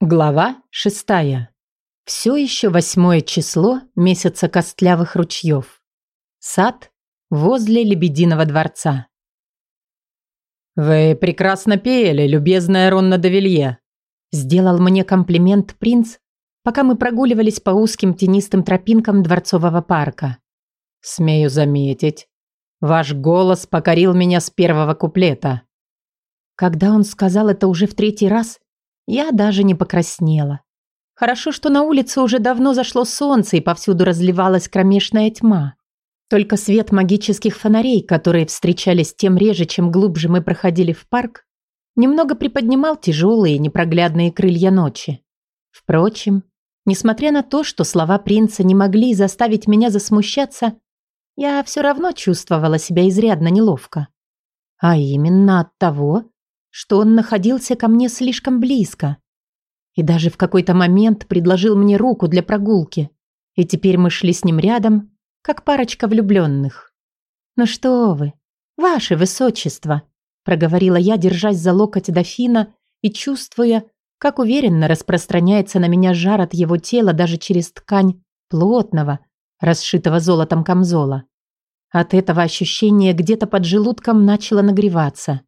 Глава шестая. Все еще восьмое число месяца костлявых ручьев. Сад возле Лебединого дворца. «Вы прекрасно пели, любезная Ронна де Вилье», сделал мне комплимент принц, пока мы прогуливались по узким тенистым тропинкам дворцового парка. «Смею заметить, ваш голос покорил меня с первого куплета». Когда он сказал это уже в третий раз, я даже не покраснела. Хорошо, что на улице уже давно зашло солнце и повсюду разливалась кромешная тьма. Только свет магических фонарей, которые встречались тем реже, чем глубже мы проходили в парк, немного приподнимал тяжелые непроглядные крылья ночи. Впрочем, несмотря на то, что слова принца не могли заставить меня засмущаться, я все равно чувствовала себя изрядно неловко. А именно от того, что он находился ко мне слишком близко. И даже в какой-то момент предложил мне руку для прогулки. И теперь мы шли с ним рядом, как парочка влюбленных. «Ну что вы, ваше высочество», проговорила я, держась за локоть дофина и чувствуя, как уверенно распространяется на меня жар от его тела даже через ткань плотного, расшитого золотом камзола. От этого ощущения где-то под желудком начало нагреваться.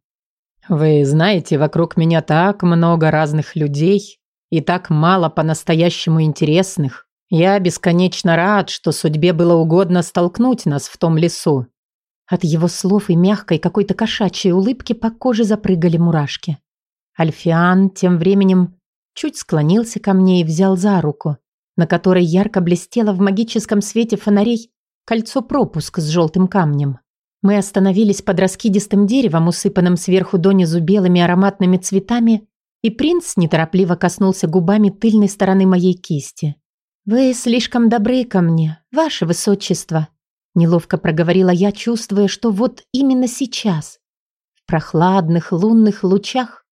Вы знаете, вокруг меня так много разных людей и так мало по-настоящему интересных. Я бесконечно рад, что судьбе было угодно столкнуть нас в том лесу. От его слов и мягкой какой-то кошачьей улыбки по коже запрыгали мурашки. Альфиан тем временем чуть склонился ко мне и взял за руку, на которой ярко блестело в магическом свете фонарей кольцо-пропуск с желтым камнем. Мы остановились под раскидистым деревом, усыпанным сверху донизу белыми ароматными цветами, и принц неторопливо коснулся губами тыльной стороны моей кисти. «Вы слишком добры ко мне, ваше высочество», неловко проговорила я, чувствуя, что вот именно сейчас, в прохладных лунных лучах,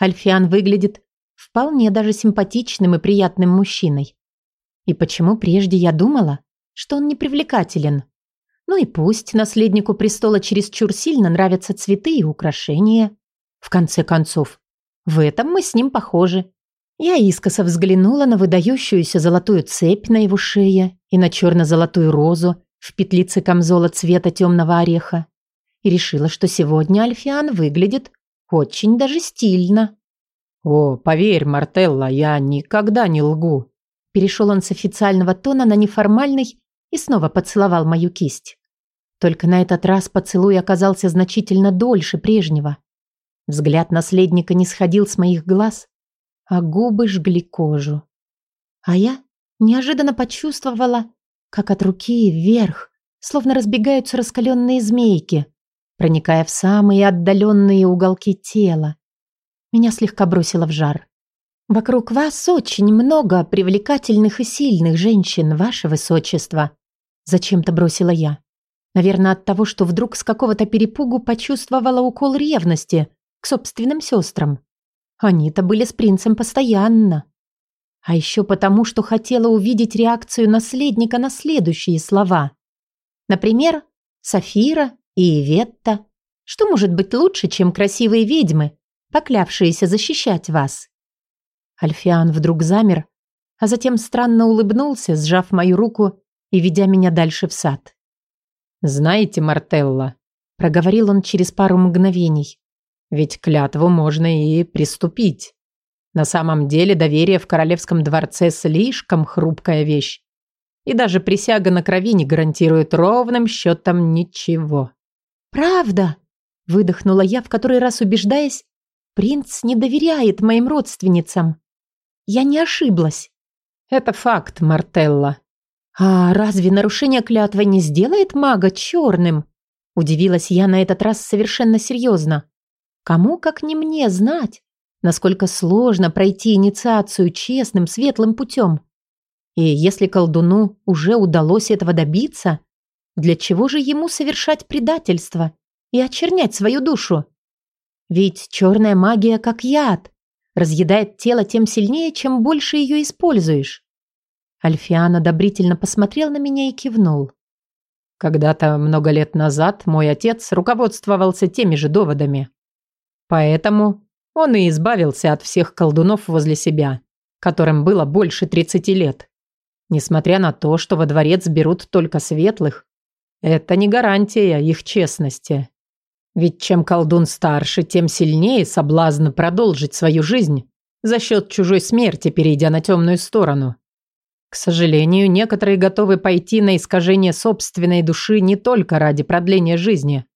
Альфиан выглядит вполне даже симпатичным и приятным мужчиной. И почему прежде я думала, что он непривлекателен? Ну и пусть наследнику престола чересчур сильно нравятся цветы и украшения. В конце концов, в этом мы с ним похожи. Я искоса взглянула на выдающуюся золотую цепь на его шее и на черно-золотую розу в петлице камзола цвета темного ореха и решила, что сегодня Альфиан выглядит очень даже стильно. «О, поверь, Мартелла, я никогда не лгу». Перешел он с официального тона на неформальный и снова поцеловал мою кисть. Только на этот раз поцелуй оказался значительно дольше прежнего. Взгляд наследника не сходил с моих глаз, а губы жгли кожу. А я неожиданно почувствовала, как от руки вверх, словно разбегаются раскаленные змейки, проникая в самые отдаленные уголки тела. Меня слегка бросило в жар. «Вокруг вас очень много привлекательных и сильных женщин, ваше высочество», Зачем-то бросила я. Наверное, от того, что вдруг с какого-то перепугу почувствовала укол ревности к собственным сестрам. Они-то были с принцем постоянно. А еще потому, что хотела увидеть реакцию наследника на следующие слова. Например, Сафира и Иветта. Что может быть лучше, чем красивые ведьмы, поклявшиеся защищать вас? Альфиан вдруг замер, а затем странно улыбнулся, сжав мою руку и ведя меня дальше в сад. «Знаете, Мартелла», — проговорил он через пару мгновений, «ведь клятву можно и приступить. На самом деле доверие в королевском дворце слишком хрупкая вещь, и даже присяга на крови не гарантирует ровным счетом ничего». «Правда?» — выдохнула я, в который раз убеждаясь, принц не доверяет моим родственницам. Я не ошиблась. «Это факт, Мартелла», «А разве нарушение клятвы не сделает мага черным?» Удивилась я на этот раз совершенно серьезно. Кому, как не мне, знать, насколько сложно пройти инициацию честным, светлым путем? И если колдуну уже удалось этого добиться, для чего же ему совершать предательство и очернять свою душу? Ведь черная магия как яд, разъедает тело тем сильнее, чем больше ее используешь. Альфиан одобрительно посмотрел на меня и кивнул. Когда-то много лет назад мой отец руководствовался теми же доводами. Поэтому он и избавился от всех колдунов возле себя. которым было больше 30 лет. Несмотря на то, что во дворец берут только светлых, это не гарантия их честности. Ведь чем колдун старше, тем сильнее соблазн продолжить свою жизнь за счет чужой смерти, перейдя на темную сторону. К сожалению, некоторые готовы пойти на искажение собственной души не только ради продления жизни,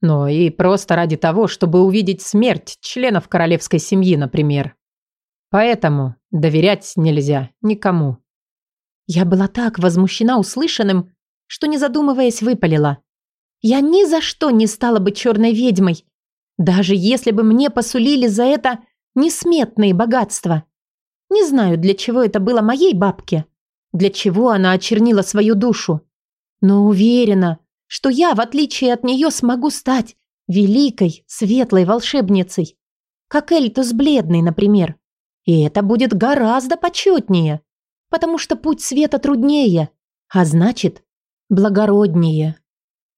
но и просто ради того, чтобы увидеть смерть членов королевской семьи, например. Поэтому доверять нельзя никому. Я была так возмущена услышанным, что, не задумываясь, выпалила. Я ни за что не стала бы черной ведьмой, даже если бы мне посулили за это несметные богатства. Не знаю, для чего это было моей бабке, для чего она очернила свою душу, но уверена, что я, в отличие от нее, смогу стать великой, светлой волшебницей, как Эльтус Бледный, например. И это будет гораздо почетнее, потому что путь света труднее, а значит, благороднее.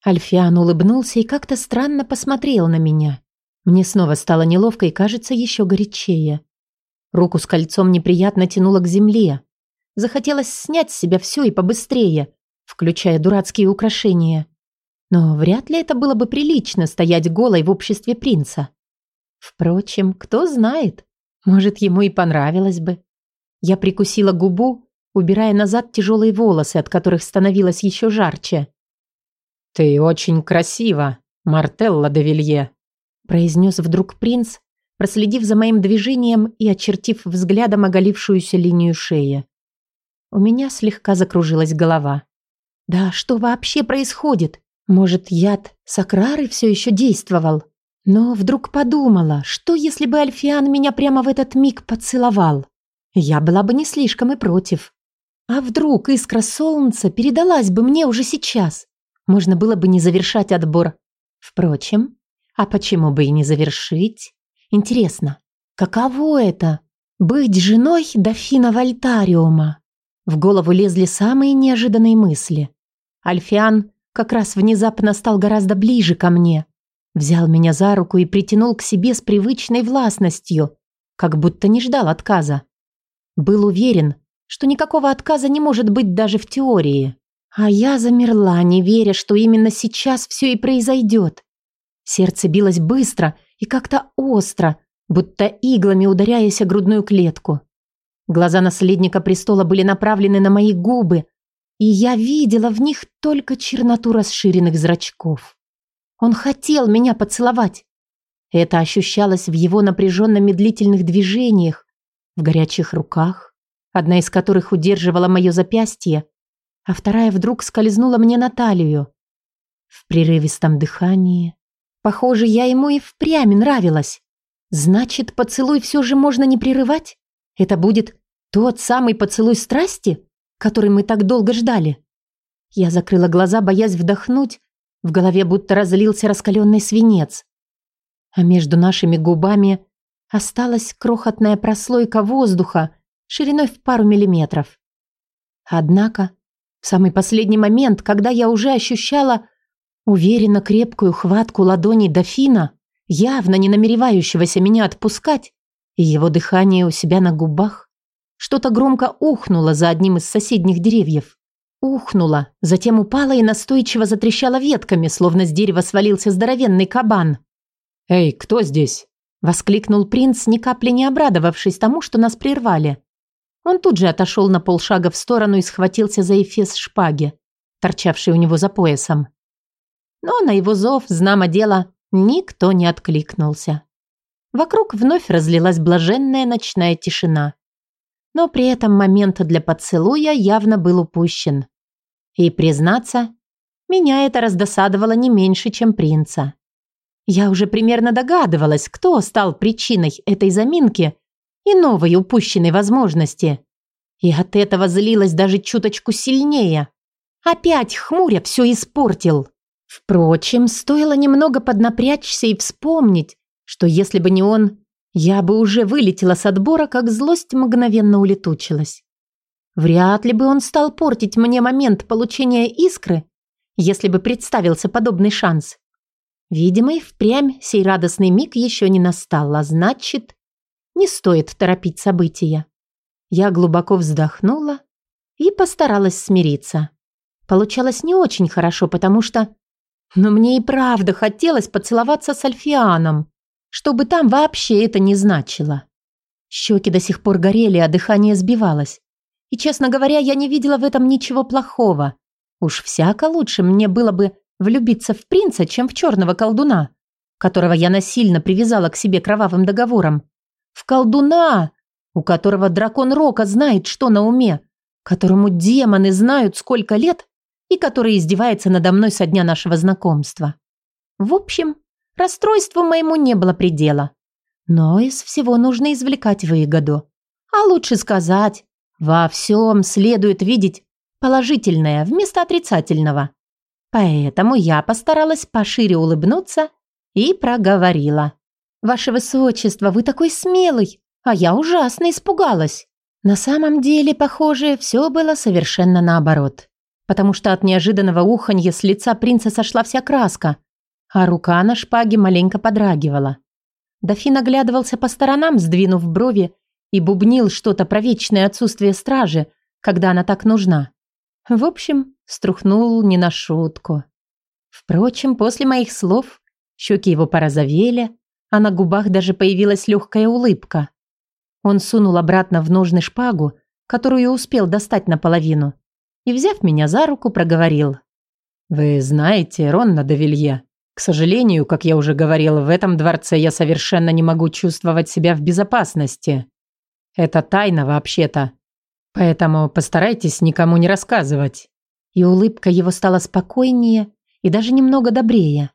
Альфиан улыбнулся и как-то странно посмотрел на меня. Мне снова стало неловко и, кажется, еще горячее. Руку с кольцом неприятно тянуло к земле. Захотелось снять с себя все и побыстрее, включая дурацкие украшения. Но вряд ли это было бы прилично стоять голой в обществе принца. Впрочем, кто знает, может, ему и понравилось бы. Я прикусила губу, убирая назад тяжелые волосы, от которых становилось еще жарче. «Ты очень красива, Мартелла де Вилье», произнес вдруг принц, проследив за моим движением и очертив взглядом оголившуюся линию шеи. У меня слегка закружилась голова. «Да что вообще происходит? Может, яд Сакрары все еще действовал?» Но вдруг подумала, что если бы Альфиан меня прямо в этот миг поцеловал? Я была бы не слишком и против. А вдруг искра солнца передалась бы мне уже сейчас? Можно было бы не завершать отбор. Впрочем, а почему бы и не завершить? Интересно, каково это — быть женой дофина Вольтариума? В голову лезли самые неожиданные мысли. Альфиан как раз внезапно стал гораздо ближе ко мне — Взял меня за руку и притянул к себе с привычной властностью, как будто не ждал отказа. Был уверен, что никакого отказа не может быть даже в теории. А я замерла, не веря, что именно сейчас все и произойдет. Сердце билось быстро и как-то остро, будто иглами ударяясь о грудную клетку. Глаза наследника престола были направлены на мои губы, и я видела в них только черноту расширенных зрачков. Он хотел меня поцеловать. Это ощущалось в его напряженно-медлительных движениях, в горячих руках, одна из которых удерживала мое запястье, а вторая вдруг скользнула мне на талию. В прерывистом дыхании. Похоже, я ему и впрямь нравилась. Значит, поцелуй все же можно не прерывать? Это будет тот самый поцелуй страсти, который мы так долго ждали? Я закрыла глаза, боясь вдохнуть, в голове будто разлился раскаленный свинец. А между нашими губами осталась крохотная прослойка воздуха шириной в пару миллиметров. Однако, в самый последний момент, когда я уже ощущала уверенно крепкую хватку ладоней дофина, явно не намеревающегося меня отпускать, и его дыхание у себя на губах, что-то громко ухнуло за одним из соседних деревьев. Ухнула, затем упала и настойчиво затрещала ветками, словно с дерева свалился здоровенный кабан. «Эй, кто здесь?» – воскликнул принц, ни капли не обрадовавшись тому, что нас прервали. Он тут же отошел на полшага в сторону и схватился за эфес шпаги, торчавший у него за поясом. Но на его зов, знамо дело, никто не откликнулся. Вокруг вновь разлилась блаженная ночная тишина. Но при этом момент для поцелуя явно был упущен. И, признаться, меня это раздосадовало не меньше, чем принца. Я уже примерно догадывалась, кто стал причиной этой заминки и новой упущенной возможности. И от этого злилась даже чуточку сильнее. Опять хмуря все испортил. Впрочем, стоило немного поднапрячься и вспомнить, что если бы не он, я бы уже вылетела с отбора, как злость мгновенно улетучилась. Вряд ли бы он стал портить мне момент получения искры, если бы представился подобный шанс. Видимо, и впрямь сей радостный миг еще не настал, а значит, не стоит торопить события. Я глубоко вздохнула и постаралась смириться. Получалось не очень хорошо, потому что... Но мне и правда хотелось поцеловаться с Альфианом, чтобы там вообще это не значило. Щеки до сих пор горели, а дыхание сбивалось. И, честно говоря, я не видела в этом ничего плохого. Уж всяко лучше мне было бы влюбиться в принца, чем в черного колдуна, которого я насильно привязала к себе кровавым договором. В колдуна, у которого дракон Рока знает, что на уме, которому демоны знают, сколько лет, и который издевается надо мной со дня нашего знакомства. В общем, расстройству моему не было предела. Но из всего нужно извлекать выгоду. А лучше сказать, во всем следует видеть положительное вместо отрицательного. Поэтому я постаралась пошире улыбнуться и проговорила. «Ваше Высочество, вы такой смелый, а я ужасно испугалась». На самом деле, похоже, все было совершенно наоборот. Потому что от неожиданного уханья с лица принца сошла вся краска, а рука на шпаге маленько подрагивала. Дофин оглядывался по сторонам, сдвинув брови, и бубнил что-то про вечное отсутствие стражи, когда она так нужна. В общем, струхнул не на шутку. Впрочем, после моих слов щеки его порозовели, а на губах даже появилась легкая улыбка. Он сунул обратно в ножны шпагу, которую успел достать наполовину, и, взяв меня за руку, проговорил. «Вы знаете, Ронна де к сожалению, как я уже говорил, в этом дворце я совершенно не могу чувствовать себя в безопасности. Это тайна вообще-то. Поэтому постарайтесь никому не рассказывать и улыбка его стала спокойнее и даже немного добрее.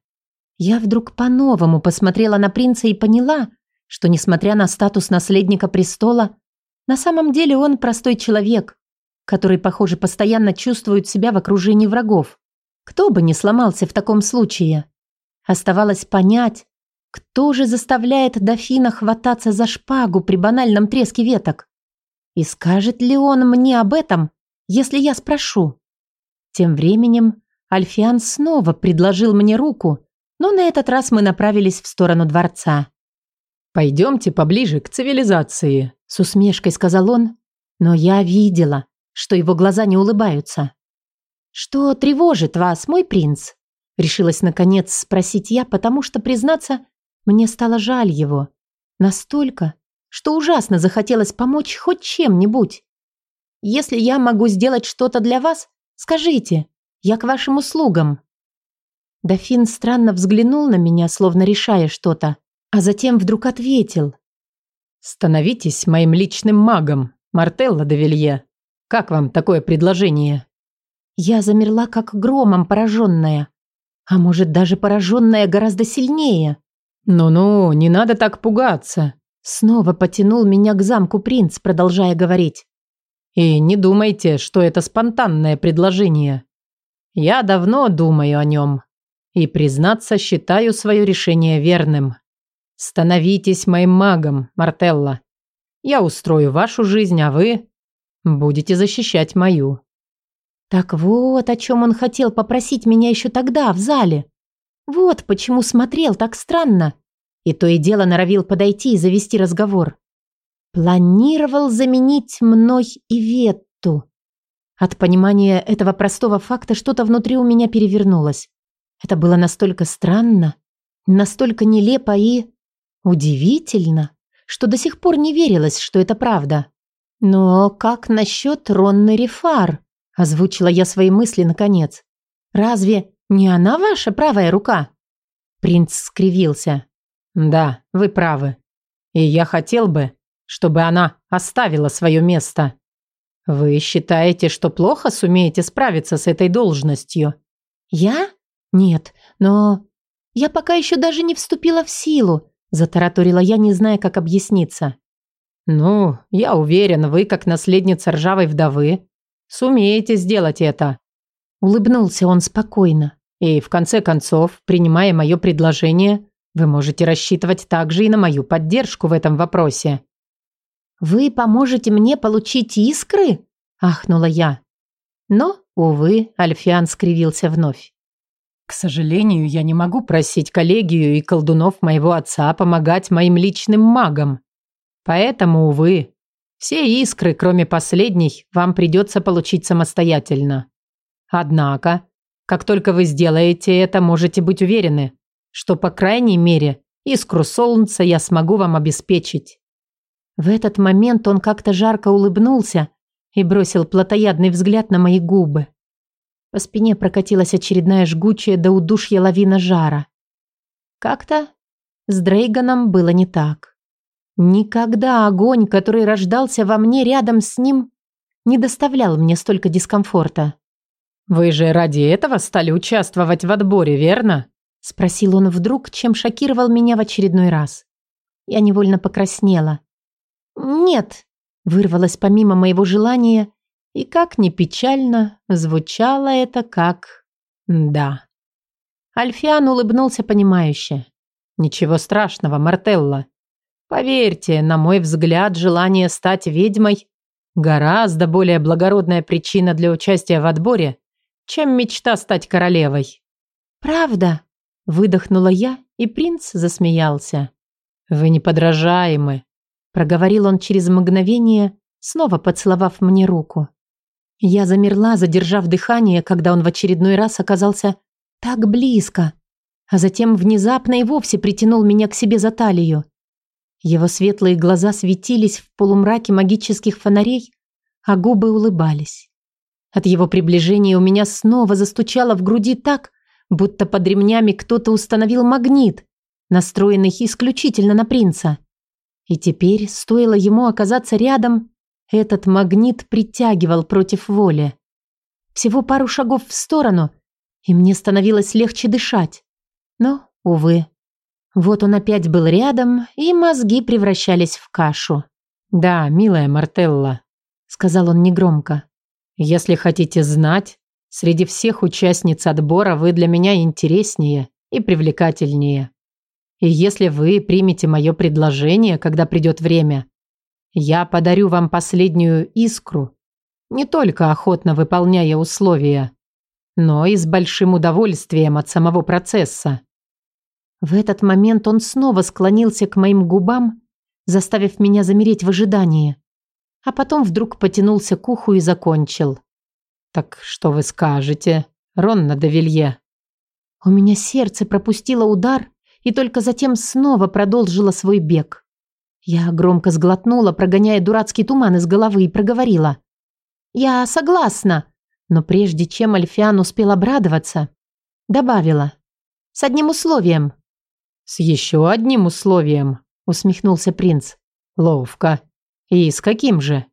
Я вдруг по-новому посмотрела на принца и поняла, что, несмотря на статус наследника престола, на самом деле он простой человек, который, похоже, постоянно чувствует себя в окружении врагов. Кто бы ни сломался в таком случае. Оставалось понять, кто же заставляет дофина хвататься за шпагу при банальном треске веток. И скажет ли он мне об этом, если я спрошу? Тем временем Альфиан снова предложил мне руку, но на этот раз мы направились в сторону дворца. «Пойдемте поближе к цивилизации», – с усмешкой сказал он, но я видела, что его глаза не улыбаются. «Что тревожит вас, мой принц?» – решилась наконец спросить я, потому что, признаться, мне стало жаль его. Настолько, что ужасно захотелось помочь хоть чем-нибудь. «Если я могу сделать что-то для вас, Скажите, я к вашим услугам». Дофин странно взглянул на меня, словно решая что-то, а затем вдруг ответил. «Становитесь моим личным магом, Мартелла де Вилье. Как вам такое предложение?» Я замерла, как громом пораженная. А может, даже пораженная гораздо сильнее. «Ну-ну, не надо так пугаться», Снова потянул меня к замку принц, продолжая говорить. И не думайте, что это спонтанное предложение. Я давно думаю о нем. И, признаться, считаю свое решение верным. Становитесь моим магом, Мартелла. Я устрою вашу жизнь, а вы будете защищать мою. Так вот, о чем он хотел попросить меня еще тогда, в зале. Вот почему смотрел так странно. И то и дело норовил подойти и завести разговор. Планировал заменить мной и Ветту. От понимания этого простого факта что-то внутри у меня перевернулось. Это было настолько странно, настолько нелепо и удивительно, что до сих пор не верилось, что это правда. «Но как насчет Ронны Рефар?» – озвучила я свои мысли наконец. «Разве не она ваша правая рука?» Принц скривился. «Да, вы правы. И я хотел бы, чтобы она оставила свое место. Вы считаете, что плохо сумеете справиться с этой должностью? Я? Нет, но... Я пока еще даже не вступила в силу, затараторила я, не зная, как объясниться. Ну, я уверен, вы, как наследница ржавой вдовы, сумеете сделать это. Улыбнулся он спокойно. И, в конце концов, принимая мое предложение, вы можете рассчитывать также и на мою поддержку в этом вопросе. «Вы поможете мне получить искры?» – ахнула я. Но, увы, Альфиан скривился вновь. «К сожалению, я не могу просить коллегию и колдунов моего отца помогать моим личным магам. Поэтому, увы, Все искры, кроме последней, вам придется получить самостоятельно. Однако, как только вы сделаете это, можете быть уверены, что, по крайней мере, искру солнца я смогу вам обеспечить. В этот момент он как-то жарко улыбнулся и бросил плотоядный взгляд на мои губы. По спине прокатилась очередная жгучая до удушья лавина жара. Как-то с Дрейганом было не так. Никогда огонь, который рождался во мне рядом с ним, не доставлял мне столько дискомфорта. «Вы же ради этого стали участвовать в отборе, верно?» Спросил он вдруг, чем шокировал меня в очередной раз. Я невольно покраснела. «Нет», — вырвалось помимо моего желания, и как ни печально, звучало это как «да». Альфиан улыбнулся понимающе. «Ничего страшного, Мартелла. Поверьте, на мой взгляд, желание стать ведьмой гораздо более благородная причина для участия в отборе, чем мечта стать королевой». «Правда?» – выдохнула я, и принц засмеялся. «Вы неподражаемы», – проговорил он через мгновение, снова поцеловав мне руку. Я замерла, задержав дыхание, когда он в очередной раз оказался так близко, а затем внезапно и вовсе притянул меня к себе за талию. Его светлые глаза светились в полумраке магических фонарей, а губы улыбались. От его приближения у меня снова застучало в груди так, будто под ремнями кто-то установил магнит, настроенный исключительно на принца. И теперь, стоило ему оказаться рядом, этот магнит притягивал против воли. Всего пару шагов в сторону, и мне становилось легче дышать. Но, увы. Вот он опять был рядом, и мозги превращались в кашу. «Да, милая Мартелла», — сказал он негромко. «Если хотите знать, среди всех участниц отбора вы для меня интереснее и привлекательнее. И если вы примете мое предложение, когда придет время, я подарю вам последнюю искру, не только охотно выполняя условия, но и с большим удовольствием от самого процесса. В этот момент он снова склонился к моим губам, заставив меня замереть в ожидании, а потом вдруг потянулся к уху и закончил. «Так что вы скажете, Ронна де Вилье?» У меня сердце пропустило удар и только затем снова продолжило свой бег. Я громко сглотнула, прогоняя дурацкий туман из головы, и проговорила. «Я согласна», но прежде чем Альфиан успел обрадоваться, добавила. «С одним условием». «С еще одним условием», усмехнулся принц. «Ловко. И с каким же?»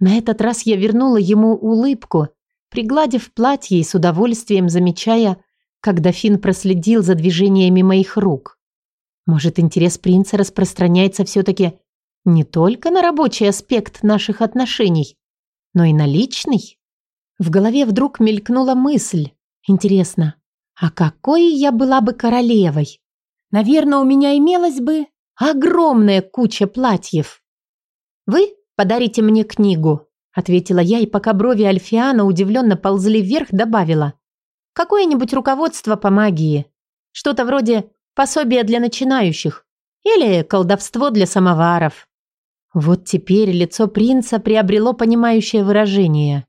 На этот раз я вернула ему улыбку, пригладив платье и с удовольствием замечая, как дофин проследил за движениями моих рук. Может, интерес принца распространяется все-таки не только на рабочий аспект наших отношений, но и на личный? В голове вдруг мелькнула мысль. Интересно, а какой я была бы королевой? Наверное, у меня имелась бы огромная куча платьев. «Вы подарите мне книгу», — ответила я, и пока брови Альфиана удивленно ползли вверх, добавила. «Какое-нибудь руководство по магии. Что-то вроде пособия для начинающих или колдовство для самоваров». Вот теперь лицо принца приобрело понимающее выражение.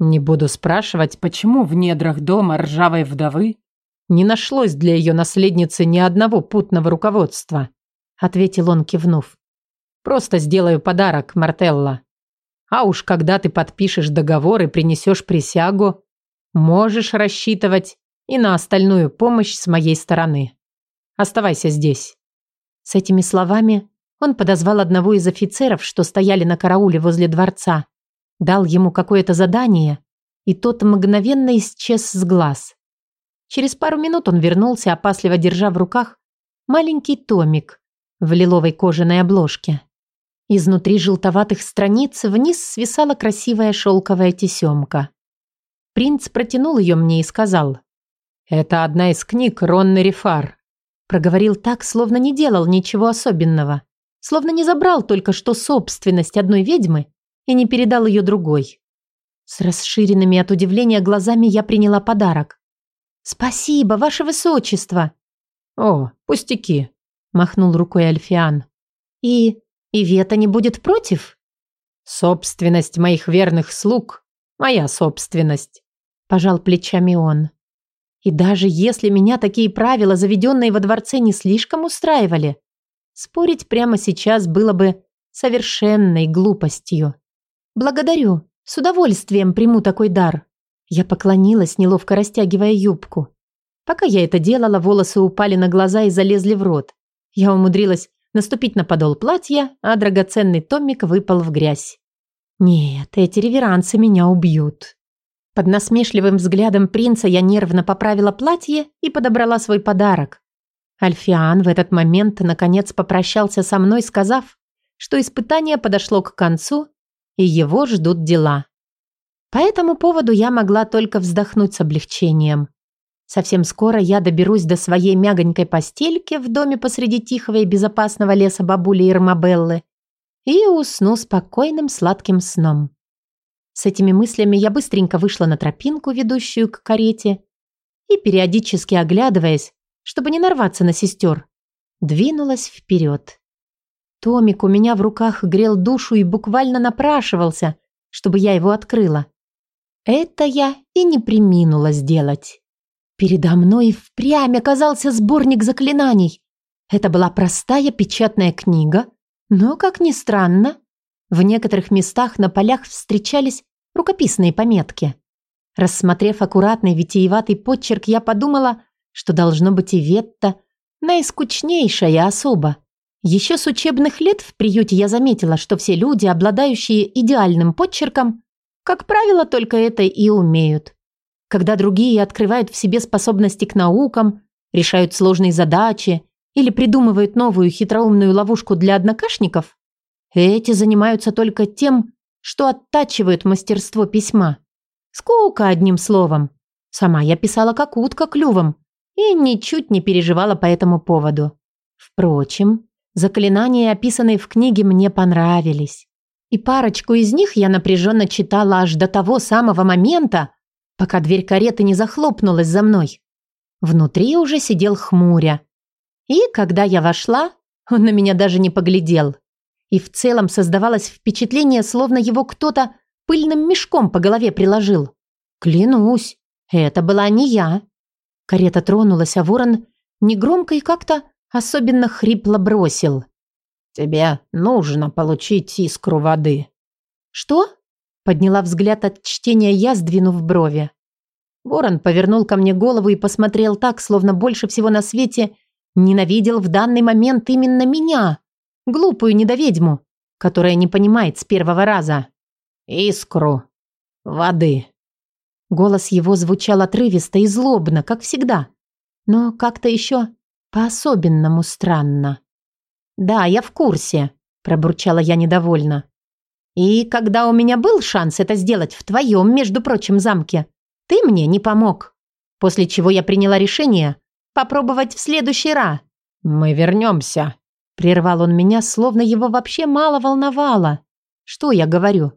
Не буду спрашивать, почему в недрах дома ржавой вдовы не нашлось для ее наследницы ни одного путного руководства, ответил он, кивнув. Просто сделаю подарок, Мартелла. А уж когда ты подпишешь договор и принесешь присягу, можешь рассчитывать и на остальную помощь с моей стороны. Оставайся здесь. С этими словами он подозвал одного из офицеров, что стояли на карауле возле дворца, Дал ему какое-то задание, и тот мгновенно исчез с глаз. Через пару минут он вернулся, опасливо держа в руках маленький томик в лиловой кожаной обложке. Изнутри желтоватых страниц вниз свисала красивая шелковая тесемка. Принц протянул ее мне и сказал. «Это одна из книг Ронны Рифар». Проговорил так, словно не делал ничего особенного. Словно не забрал только что собственность одной ведьмы и не передал ее другой. С расширенными от удивления глазами я приняла подарок. «Спасибо, ваше высочество!» «О, пустяки!» – махнул рукой Альфиан. «И... и Вета не будет против?» Собственность моих верных слуг – моя собственность. Пожал плечами он. И даже если меня такие правила, заведенные во дворце, не слишком устраивали, спорить прямо сейчас было бы совершенной глупостью. Благодарю, с удовольствием приму такой дар. Я поклонилась, неловко растягивая юбку. Пока я это делала, волосы упали на глаза и залезли в рот. Я умудрилась наступить на подол платья, а драгоценный томик выпал в грязь. Нет, эти реверансы меня убьют. Под насмешливым взглядом принца я нервно поправила платье и подобрала свой подарок. Альфиан в этот момент наконец попрощался со мной, сказав, что испытание подошло к концу, и его ждут дела. По этому поводу я могла только вздохнуть с облегчением. Совсем скоро я доберусь до своей мягонькой постельки в доме посреди тихого и безопасного леса бабули Ирмабеллы и усну спокойным сладким сном. С этими мыслями я быстренько вышла на тропинку, ведущую к карете, и, периодически оглядываясь, чтобы не нарваться на сестер, двинулась вперед. Томик у меня в руках грел душу и буквально напрашивался, чтобы я его открыла. Это я и не приминула сделать. Передо мной впрямь оказался сборник заклинаний. Это была простая печатная книга, но, как ни странно, в некоторых местах на полях встречались рукописные пометки. Рассмотрев аккуратный витиеватый почерк, я подумала, что должно быть и Ветта наискучнейшая особа. Еще с учебных лет в приюте я заметила, что все люди, обладающие идеальным почерком, как правило, только это и умеют. Когда другие открывают в себе способности к наукам, решают сложные задачи или придумывают новую хитроумную ловушку для однокашников, эти занимаются только тем, что оттачивают мастерство письма. Скука, одним словом. Сама я писала как утка клювом и ничуть не переживала по этому поводу. Впрочем, заклинания, описанные в книге, мне понравились. И парочку из них я напряженно читала аж до того самого момента, пока дверь кареты не захлопнулась за мной. Внутри уже сидел хмуря. И когда я вошла, он на меня даже не поглядел. И в целом создавалось впечатление, словно его кто-то пыльным мешком по голове приложил. Клянусь, это была не я. Карета тронулась, а ворон негромко и как-то особенно хрипло бросил. «Тебе нужно получить искру воды». «Что?» Подняла взгляд от чтения я, сдвинув брови. Ворон повернул ко мне голову и посмотрел так, словно больше всего на свете ненавидел в данный момент именно меня, глупую недоведьму, которая не понимает с первого раза. «Искру. Воды». Голос его звучал отрывисто и злобно, как всегда, но как-то еще по-особенному странно. «Да, я в курсе», – пробурчала я недовольно. И когда у меня был шанс это сделать в твоем, между прочим, замке, ты мне не помог. После чего я приняла решение попробовать в следующий раз. «Мы вернемся», – прервал он меня, словно его вообще мало волновало. «Что я говорю?»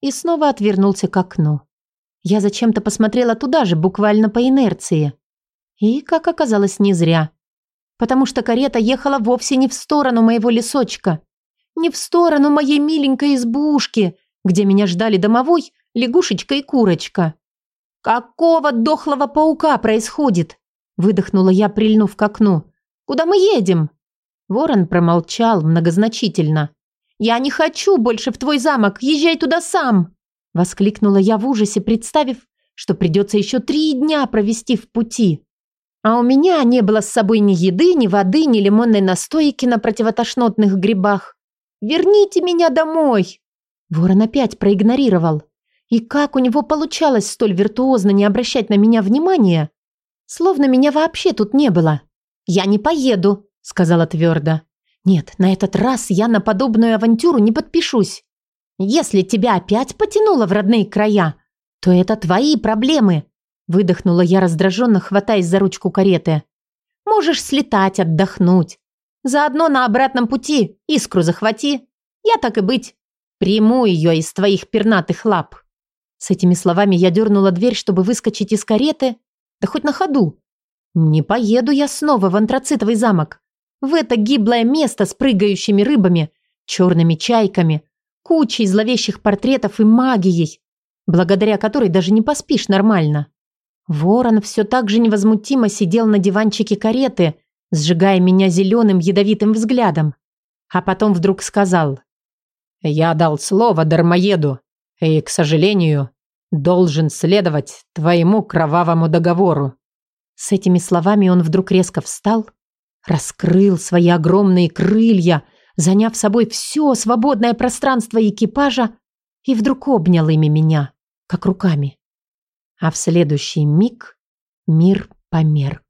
И снова отвернулся к окну. Я зачем-то посмотрела туда же, буквально по инерции. И, как оказалось, не зря. Потому что карета ехала вовсе не в сторону моего лесочка – не в сторону моей миленькой избушки, где меня ждали домовой, лягушечка и курочка. «Какого дохлого паука происходит?» Выдохнула я, прильнув к окну. «Куда мы едем?» Ворон промолчал многозначительно. «Я не хочу больше в твой замок, езжай туда сам!» Воскликнула я в ужасе, представив, что придется еще три дня провести в пути. А у меня не было с собой ни еды, ни воды, ни лимонной настойки на противотошнотных грибах. Верните меня домой!» Ворон опять проигнорировал. И как у него получалось столь виртуозно не обращать на меня внимания? Словно меня вообще тут не было. «Я не поеду», — сказала твердо. «Нет, на этот раз я на подобную авантюру не подпишусь. Если тебя опять потянуло в родные края, то это твои проблемы», — выдохнула я раздраженно, хватаясь за ручку кареты. «Можешь слетать, отдохнуть. Заодно на обратном пути искру захвати. Я так и быть. Приму ее из твоих пернатых лап. С этими словами я дернула дверь, чтобы выскочить из кареты. Да хоть на ходу. Не поеду я снова в антрацитовый замок. В это гиблое место с прыгающими рыбами, черными чайками, кучей зловещих портретов и магией, благодаря которой даже не поспишь нормально. Ворон все так же невозмутимо сидел на диванчике кареты, сжигая меня зеленым ядовитым взглядом. А потом вдруг сказал. «Я дал слово дармоеду, и, к сожалению, должен следовать твоему кровавому договору». С этими словами он вдруг резко встал, раскрыл свои огромные крылья, заняв собой все свободное пространство экипажа и вдруг обнял ими меня, как руками. А в следующий миг мир померк.